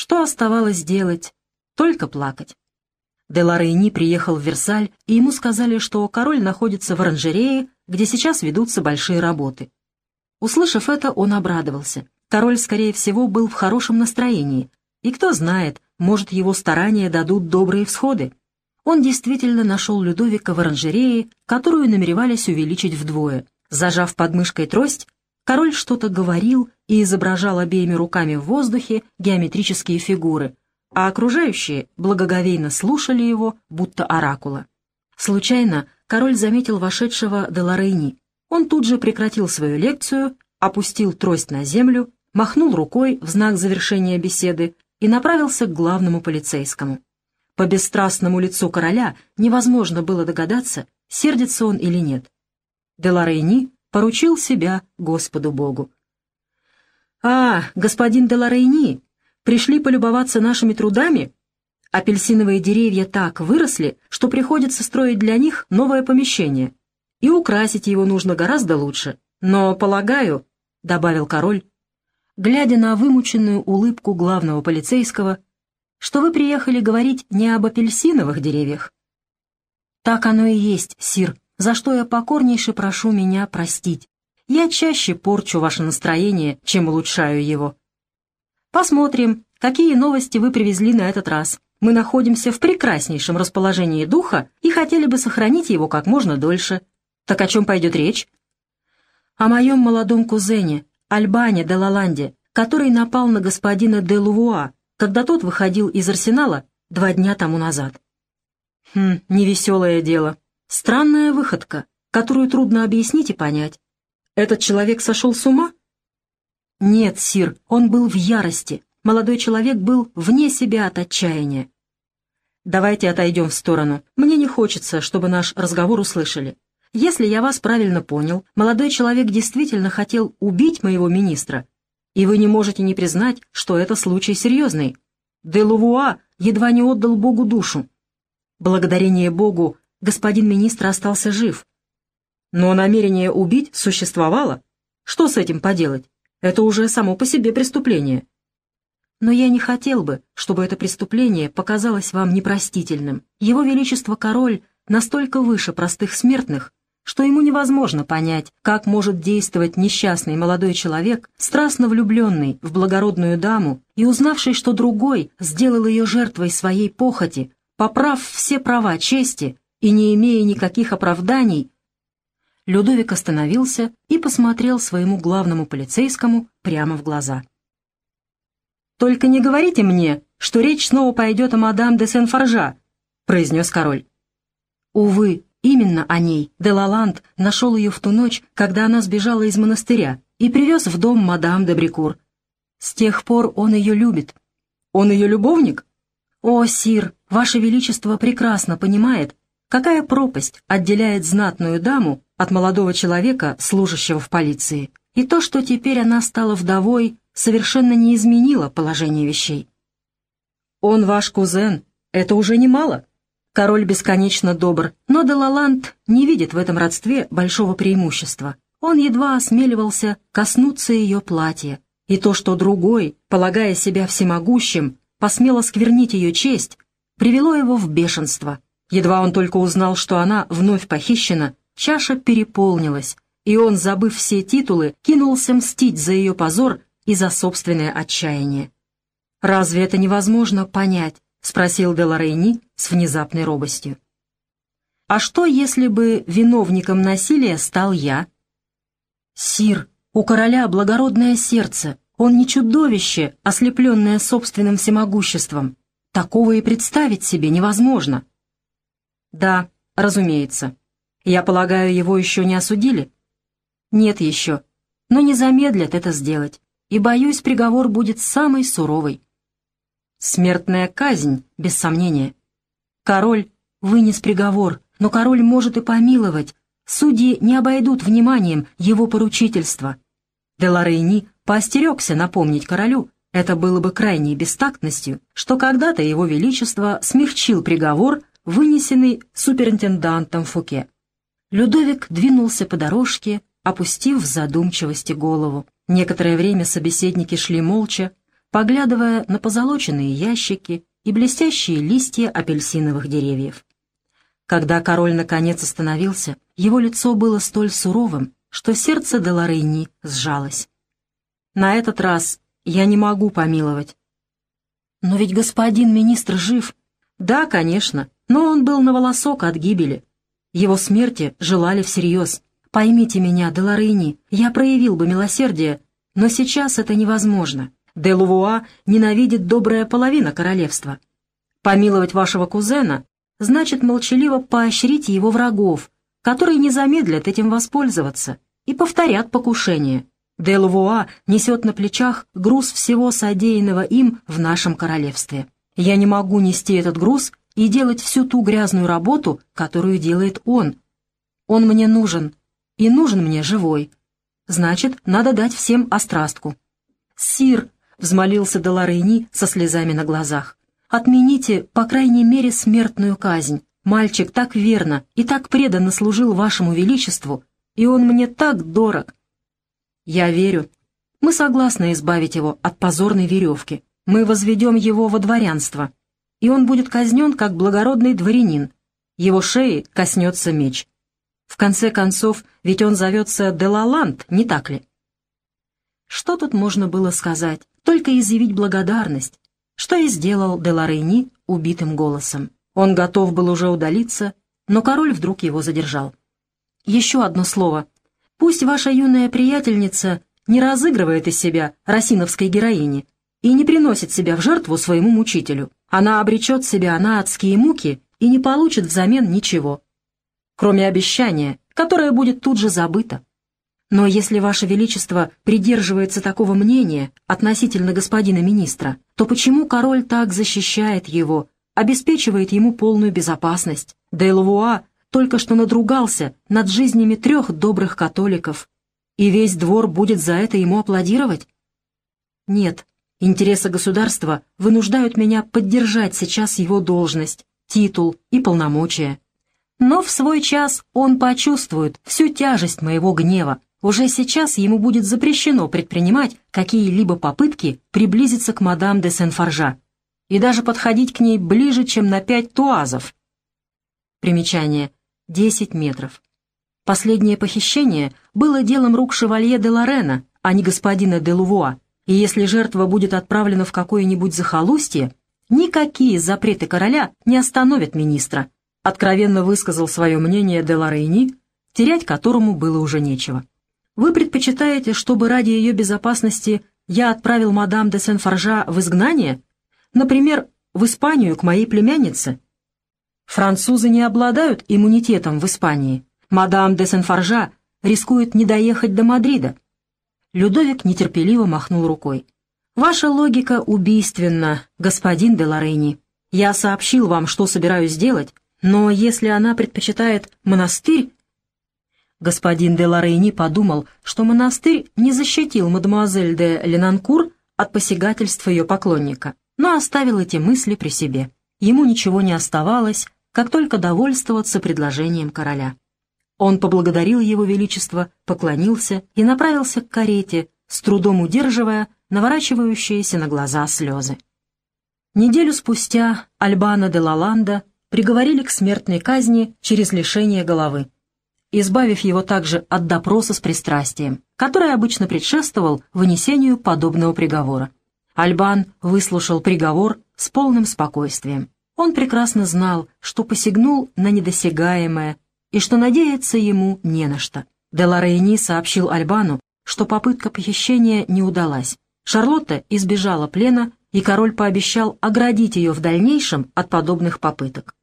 Что оставалось делать? Только плакать. Деларейни приехал в Версаль, и ему сказали, что король находится в оранжерее, где сейчас ведутся большие работы. Услышав это, он обрадовался. Король, скорее всего, был в хорошем настроении, и кто знает, может, его старания дадут добрые всходы. Он действительно нашел Людовика в оранжерее, которую намеревались увеличить вдвое. Зажав под мышкой трость, король что-то говорил и изображал обеими руками в воздухе геометрические фигуры, а окружающие благоговейно слушали его, будто оракула. Случайно король заметил вошедшего Деларейни. Он тут же прекратил свою лекцию, опустил трость на землю, махнул рукой в знак завершения беседы и направился к главному полицейскому. По бесстрастному лицу короля невозможно было догадаться, сердится он или нет. Деларейни поручил себя Господу Богу. «А, господин Деларейни, пришли полюбоваться нашими трудами? Апельсиновые деревья так выросли, что приходится строить для них новое помещение, и украсить его нужно гораздо лучше. Но, полагаю, — добавил король, глядя на вымученную улыбку главного полицейского, что вы приехали говорить не об апельсиновых деревьях. Так оно и есть, сир, за что я покорнейше прошу меня простить. Я чаще порчу ваше настроение, чем улучшаю его. Посмотрим, какие новости вы привезли на этот раз. Мы находимся в прекраснейшем расположении духа и хотели бы сохранить его как можно дольше. Так о чем пойдет речь? О моем молодом кузене, Альбане де Лаланде, который напал на господина де Лувуа, когда тот выходил из арсенала два дня тому назад. Хм, невеселое дело. Странная выходка, которую трудно объяснить и понять. Этот человек сошел с ума? Нет, Сир, он был в ярости. Молодой человек был вне себя от отчаяния. Давайте отойдем в сторону. Мне не хочется, чтобы наш разговор услышали. Если я вас правильно понял, молодой человек действительно хотел убить моего министра, и вы не можете не признать, что это случай серьезный. Де Лувуа едва не отдал Богу душу. Благодарение Богу господин министр остался жив. Но намерение убить существовало. Что с этим поделать? Это уже само по себе преступление. Но я не хотел бы, чтобы это преступление показалось вам непростительным. Его Величество Король настолько выше простых смертных, что ему невозможно понять, как может действовать несчастный молодой человек, страстно влюбленный в благородную даму и узнавший, что другой сделал ее жертвой своей похоти, поправ все права чести и не имея никаких оправданий, Людовик остановился и посмотрел своему главному полицейскому прямо в глаза. «Только не говорите мне, что речь снова пойдет о мадам де Сен-Форжа», — произнес король. «Увы, Именно о ней Делаланд нашел ее в ту ночь, когда она сбежала из монастыря, и привез в дом мадам де Брикур. С тех пор он ее любит. Он ее любовник? О, сир, ваше величество прекрасно понимает, какая пропасть отделяет знатную даму от молодого человека, служащего в полиции. И то, что теперь она стала вдовой, совершенно не изменило положение вещей. Он ваш кузен, это уже немало. Король бесконечно добр, но Делаланд не видит в этом родстве большого преимущества. Он едва осмеливался коснуться ее платья. И то, что другой, полагая себя всемогущим, посмело сквернить ее честь, привело его в бешенство. Едва он только узнал, что она вновь похищена, чаша переполнилась, и он, забыв все титулы, кинулся мстить за ее позор и за собственное отчаяние. Разве это невозможно понять? — спросил Деларейни с внезапной робостью. «А что, если бы виновником насилия стал я?» «Сир, у короля благородное сердце, он не чудовище, ослепленное собственным всемогуществом. Такого и представить себе невозможно». «Да, разумеется. Я полагаю, его еще не осудили?» «Нет еще, но не замедлят это сделать, и, боюсь, приговор будет самый суровый». Смертная казнь, без сомнения. Король вынес приговор, но король может и помиловать. Судьи не обойдут вниманием его поручительства. Деларейни поостерегся напомнить королю, это было бы крайней бестактностью, что когда-то его величество смягчил приговор, вынесенный суперинтендантом Фуке. Людовик двинулся по дорожке, опустив в задумчивости голову. Некоторое время собеседники шли молча, поглядывая на позолоченные ящики и блестящие листья апельсиновых деревьев. Когда король наконец остановился, его лицо было столь суровым, что сердце Деларейни сжалось. «На этот раз я не могу помиловать». «Но ведь господин министр жив». «Да, конечно, но он был на волосок от гибели. Его смерти желали всерьез. Поймите меня, Деларейни, я проявил бы милосердие, но сейчас это невозможно. Де Лувуа ненавидит добрая половина королевства. Помиловать вашего кузена значит молчаливо поощрить его врагов, которые не замедлят этим воспользоваться и повторят покушение. Де Лувуа несет на плечах груз всего содеянного им в нашем королевстве. Я не могу нести этот груз и делать всю ту грязную работу, которую делает он. Он мне нужен, и нужен мне живой. Значит, надо дать всем острастку. «Сир», — взмолился Долорейни со слезами на глазах, — «отмените, по крайней мере, смертную казнь. Мальчик так верно и так преданно служил вашему величеству, и он мне так дорог». «Я верю. Мы согласны избавить его от позорной веревки. Мы возведем его во дворянство, и он будет казнен как благородный дворянин. Его шеи коснется меч. В конце концов, ведь он зовется Делаланд, не так ли? Что тут можно было сказать? Только изъявить благодарность, что и сделал Деларейни убитым голосом. Он готов был уже удалиться, но король вдруг его задержал. «Еще одно слово. Пусть ваша юная приятельница не разыгрывает из себя росиновской героини и не приносит себя в жертву своему мучителю. Она обречет себя на адские муки и не получит взамен ничего, кроме обещания, которое будет тут же забыто. Но если Ваше Величество придерживается такого мнения относительно господина министра, то почему король так защищает его, обеспечивает ему полную безопасность? Дейлвуа только что надругался над жизнями трех добрых католиков, и весь двор будет за это ему аплодировать? Нет, Интересы государства вынуждают меня поддержать сейчас его должность, титул и полномочия. Но в свой час он почувствует всю тяжесть моего гнева. Уже сейчас ему будет запрещено предпринимать какие-либо попытки приблизиться к мадам де Сен-Форжа и даже подходить к ней ближе, чем на пять туазов. Примечание. Десять метров. Последнее похищение было делом рук шевалье де Лорена, а не господина де Лувуа и если жертва будет отправлена в какое-нибудь захолустье, никакие запреты короля не остановят министра, откровенно высказал свое мнение де Лорейни, терять которому было уже нечего. Вы предпочитаете, чтобы ради ее безопасности я отправил мадам де Сен-Форжа в изгнание? Например, в Испанию к моей племяннице? Французы не обладают иммунитетом в Испании. Мадам де Сен-Форжа рискует не доехать до Мадрида. Людовик нетерпеливо махнул рукой. «Ваша логика убийственна, господин де Лорейни. Я сообщил вам, что собираюсь делать, но если она предпочитает монастырь...» Господин де Лорейни подумал, что монастырь не защитил мадемуазель де Ленанкур от посягательства ее поклонника, но оставил эти мысли при себе. Ему ничего не оставалось, как только довольствоваться предложением короля. Он поблагодарил его величество, поклонился и направился к карете, с трудом удерживая наворачивающиеся на глаза слезы. Неделю спустя Альбана де Лаланда приговорили к смертной казни через лишение головы, избавив его также от допроса с пристрастием, который обычно предшествовал вынесению подобного приговора. Альбан выслушал приговор с полным спокойствием. Он прекрасно знал, что посягнул на недосягаемое, и что надеяться ему не на что. Деларейни сообщил Альбану, что попытка похищения не удалась. Шарлотта избежала плена, и король пообещал оградить ее в дальнейшем от подобных попыток.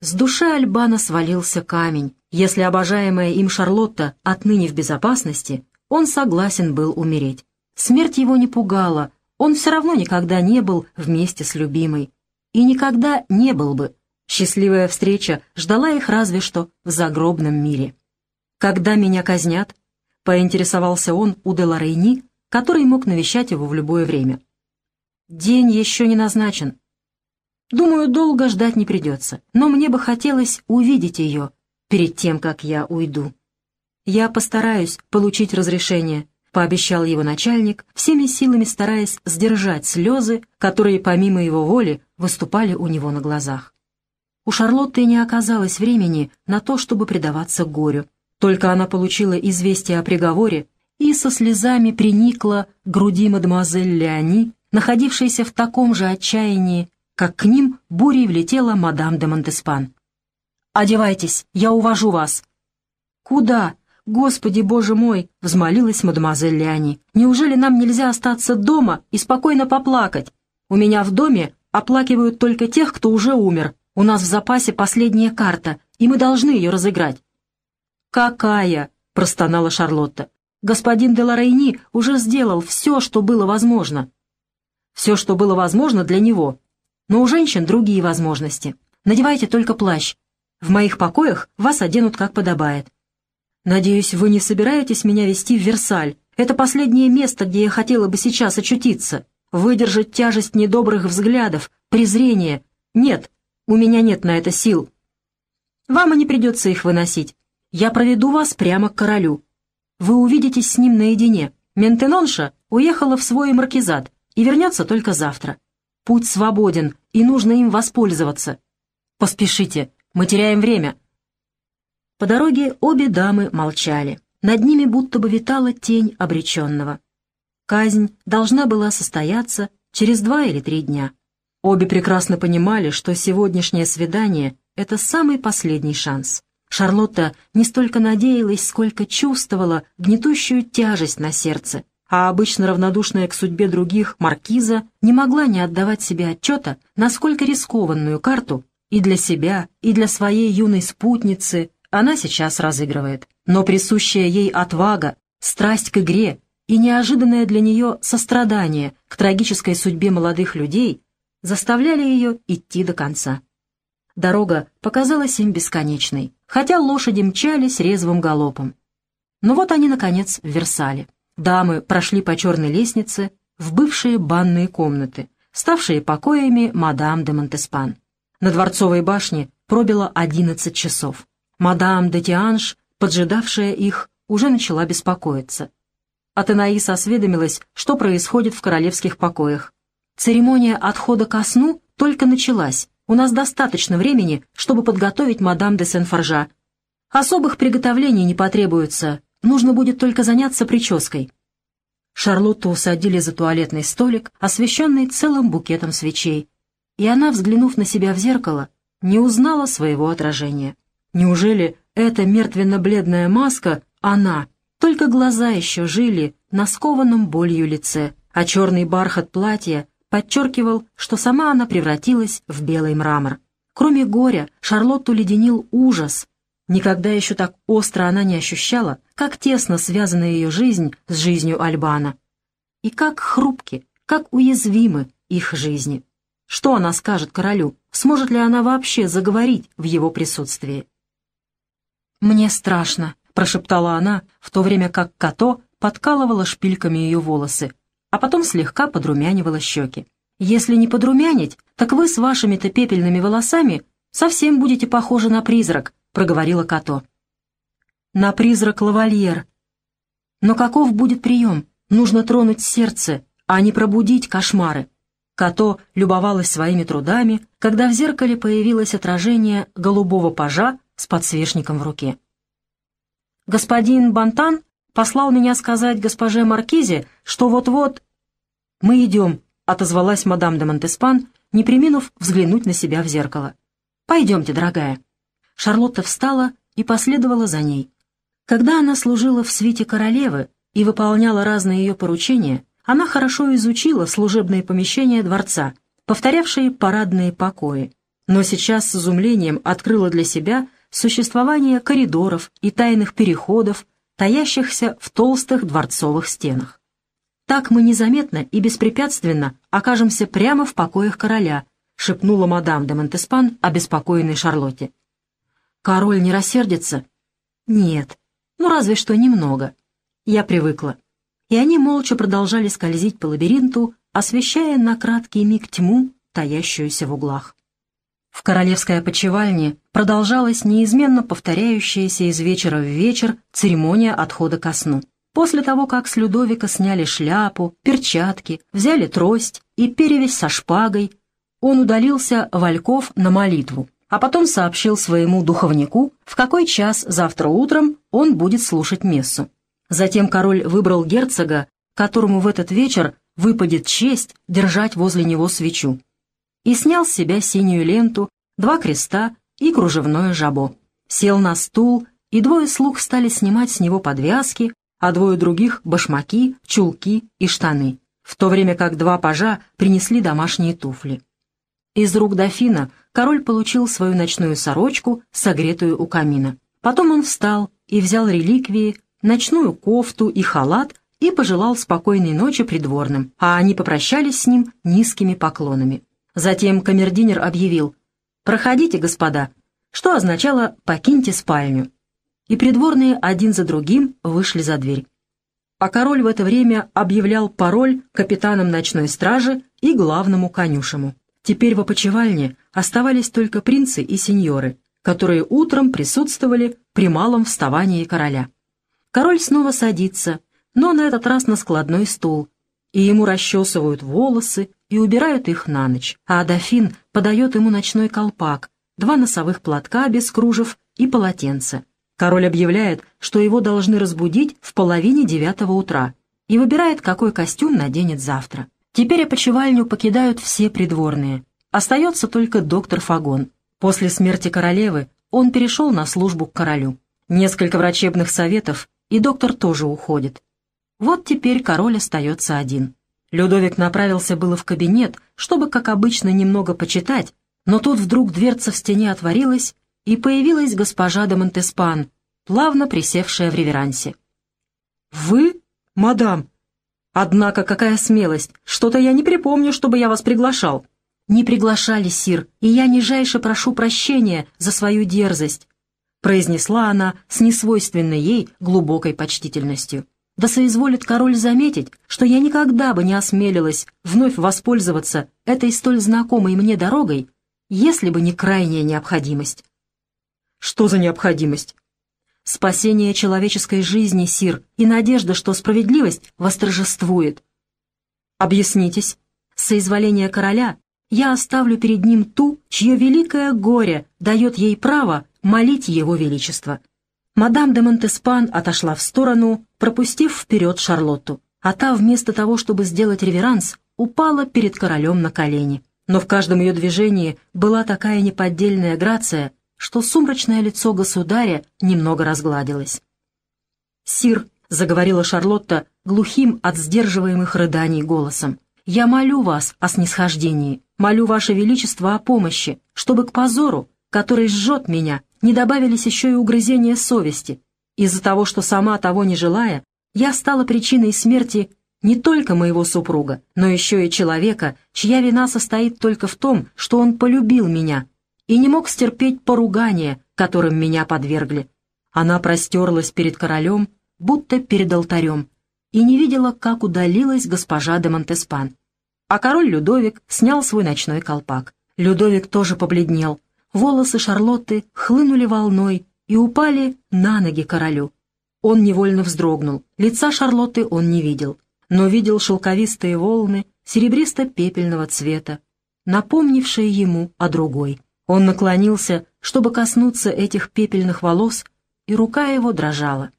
С души Альбана свалился камень. Если обожаемая им Шарлотта отныне в безопасности, он согласен был умереть. Смерть его не пугала, он все равно никогда не был вместе с любимой. И никогда не был бы, Счастливая встреча ждала их разве что в загробном мире. «Когда меня казнят?» — поинтересовался он у Деларейни, который мог навещать его в любое время. «День еще не назначен. Думаю, долго ждать не придется, но мне бы хотелось увидеть ее перед тем, как я уйду. Я постараюсь получить разрешение, — пообещал его начальник, всеми силами стараясь сдержать слезы, которые помимо его воли выступали у него на глазах. У Шарлотты не оказалось времени на то, чтобы предаваться горю. Только она получила известие о приговоре и со слезами приникла к груди мадемуазель Леони, находившейся в таком же отчаянии, как к ним бурей влетела мадам де Монтеспан. «Одевайтесь, я увожу вас». «Куда?» «Господи, боже мой!» — взмолилась мадемуазель Леони. «Неужели нам нельзя остаться дома и спокойно поплакать? У меня в доме оплакивают только тех, кто уже умер. У нас в запасе последняя карта, и мы должны ее разыграть». «Какая?» — простонала Шарлотта. «Господин де Лорейни уже сделал все, что было возможно». «Все, что было возможно для него. Но у женщин другие возможности. Надевайте только плащ. В моих покоях вас оденут как подобает. «Надеюсь, вы не собираетесь меня вести в Версаль. Это последнее место, где я хотела бы сейчас очутиться. Выдержать тяжесть недобрых взглядов, презрения. Нет, у меня нет на это сил. Вам и не придется их выносить. Я проведу вас прямо к королю. Вы увидитесь с ним наедине. Ментенонша уехала в свой маркизат и вернется только завтра. Путь свободен, и нужно им воспользоваться. Поспешите, мы теряем время». По дороге обе дамы молчали. Над ними будто бы витала тень обреченного. Казнь должна была состояться через два или три дня. Обе прекрасно понимали, что сегодняшнее свидание — это самый последний шанс. Шарлотта не столько надеялась, сколько чувствовала гнетущую тяжесть на сердце, а обычно равнодушная к судьбе других маркиза не могла не отдавать себе отчета, насколько рискованную карту и для себя, и для своей юной спутницы она сейчас разыгрывает. Но присущая ей отвага, страсть к игре и неожиданное для нее сострадание к трагической судьбе молодых людей заставляли ее идти до конца. Дорога показалась им бесконечной, хотя лошади мчались резвым галопом. Но вот они, наконец, в Версале. Дамы прошли по черной лестнице в бывшие банные комнаты, ставшие покоями мадам де Монтеспан. На Дворцовой башне пробило одиннадцать часов. Мадам де Тианш, поджидавшая их, уже начала беспокоиться. Атенаис осведомилась, что происходит в королевских покоях. Церемония отхода ко сну только началась. У нас достаточно времени, чтобы подготовить мадам де Сен-Форжа. Особых приготовлений не потребуется, нужно будет только заняться прической. Шарлотту усадили за туалетный столик, освещенный целым букетом свечей, и она, взглянув на себя в зеркало, не узнала своего отражения. Неужели эта мертвенно-бледная маска — она? Только глаза еще жили на скованном болью лице, а черный бархат платья подчеркивал, что сама она превратилась в белый мрамор. Кроме горя, Шарлотту леденил ужас. Никогда еще так остро она не ощущала, как тесно связана ее жизнь с жизнью Альбана. И как хрупки, как уязвимы их жизни. Что она скажет королю? Сможет ли она вообще заговорить в его присутствии? «Мне страшно», — прошептала она, в то время как Като подкалывала шпильками ее волосы, а потом слегка подрумянивала щеки. «Если не подрумянить, так вы с вашими-то пепельными волосами совсем будете похожи на призрак», — проговорила Като. «На призрак лавальер. Но каков будет прием? Нужно тронуть сердце, а не пробудить кошмары». Като любовалась своими трудами, когда в зеркале появилось отражение голубого пажа с подсвечником в руке. «Господин Бантан послал меня сказать госпоже Маркизе, что вот-вот...» «Мы идем», — отозвалась мадам де Монтеспан, не приминув взглянуть на себя в зеркало. «Пойдемте, дорогая». Шарлотта встала и последовала за ней. Когда она служила в свите королевы и выполняла разные ее поручения, она хорошо изучила служебные помещения дворца, повторявшие парадные покои, но сейчас с изумлением открыла для себя существование коридоров и тайных переходов, таящихся в толстых дворцовых стенах. «Так мы незаметно и беспрепятственно окажемся прямо в покоях короля», шепнула мадам де Монтеспан обеспокоенной Шарлотте. «Король не рассердится?» «Нет, ну разве что немного. Я привыкла». И они молча продолжали скользить по лабиринту, освещая на краткий миг тьму, таящуюся в углах. В королевской опочивальне продолжалась неизменно повторяющаяся из вечера в вечер церемония отхода ко сну. После того, как с Людовика сняли шляпу, перчатки, взяли трость и перевязь со шпагой, он удалился в Ольков на молитву, а потом сообщил своему духовнику, в какой час завтра утром он будет слушать мессу. Затем король выбрал герцога, которому в этот вечер выпадет честь держать возле него свечу, и снял с себя синюю ленту, два креста и кружевное жабо. Сел на стул, и двое слуг стали снимать с него подвязки, а двое других — башмаки, чулки и штаны, в то время как два пажа принесли домашние туфли. Из рук дофина король получил свою ночную сорочку, согретую у камина. Потом он встал и взял реликвии, ночную кофту и халат и пожелал спокойной ночи придворным, а они попрощались с ним низкими поклонами. Затем камердинер объявил «Проходите, господа», что означало «покиньте спальню». И придворные один за другим вышли за дверь. А король в это время объявлял пароль капитанам ночной стражи и главному конюшему. Теперь в опочивальне оставались только принцы и сеньоры, которые утром присутствовали при малом вставании короля. Король снова садится, но на этот раз на складной стул, и ему расчесывают волосы и убирают их на ночь, а дофин подает ему ночной колпак, два носовых платка без кружев и полотенце. Король объявляет, что его должны разбудить в половине девятого утра и выбирает, какой костюм наденет завтра. Теперь опочивальню покидают все придворные. Остается только доктор Фагон. После смерти королевы он перешел на службу к королю. Несколько врачебных советов, и доктор тоже уходит. Вот теперь король остается один. Людовик направился было в кабинет, чтобы, как обычно, немного почитать, но тут вдруг дверца в стене отворилась, и появилась госпожа де Монтеспан, плавно присевшая в реверансе. «Вы, мадам?» Однако какая смелость! Что-то я не припомню, чтобы я вас приглашал. Не приглашали, сир, и я нижайше прошу прощения за свою дерзость, произнесла она с несвойственной ей глубокой почтительностью. Да соизволит король заметить, что я никогда бы не осмелилась вновь воспользоваться этой столь знакомой мне дорогой, если бы не крайняя необходимость. Что за необходимость? спасение человеческой жизни, Сир, и надежда, что справедливость восторжествует. Объяснитесь. Соизволение короля я оставлю перед ним ту, чье великое горе дает ей право молить его величество. Мадам де Монтеспан отошла в сторону, пропустив вперед Шарлотту, а та вместо того, чтобы сделать реверанс, упала перед королем на колени. Но в каждом ее движении была такая неподдельная грация, что сумрачное лицо государя немного разгладилось. «Сир», — заговорила Шарлотта глухим от сдерживаемых рыданий голосом, «я молю вас о снисхождении, молю ваше величество о помощи, чтобы к позору, который жжет меня, не добавились еще и угрызения совести. Из-за того, что сама того не желая, я стала причиной смерти не только моего супруга, но еще и человека, чья вина состоит только в том, что он полюбил меня, и не мог стерпеть поругания, которым меня подвергли. Она простерлась перед королем, будто перед алтарем, и не видела, как удалилась госпожа де Монтеспан. А король Людовик снял свой ночной колпак. Людовик тоже побледнел. Волосы Шарлотты хлынули волной и упали на ноги королю. Он невольно вздрогнул. Лица Шарлотты он не видел, но видел шелковистые волны серебристо-пепельного цвета, напомнившие ему о другой. Он наклонился, чтобы коснуться этих пепельных волос, и рука его дрожала.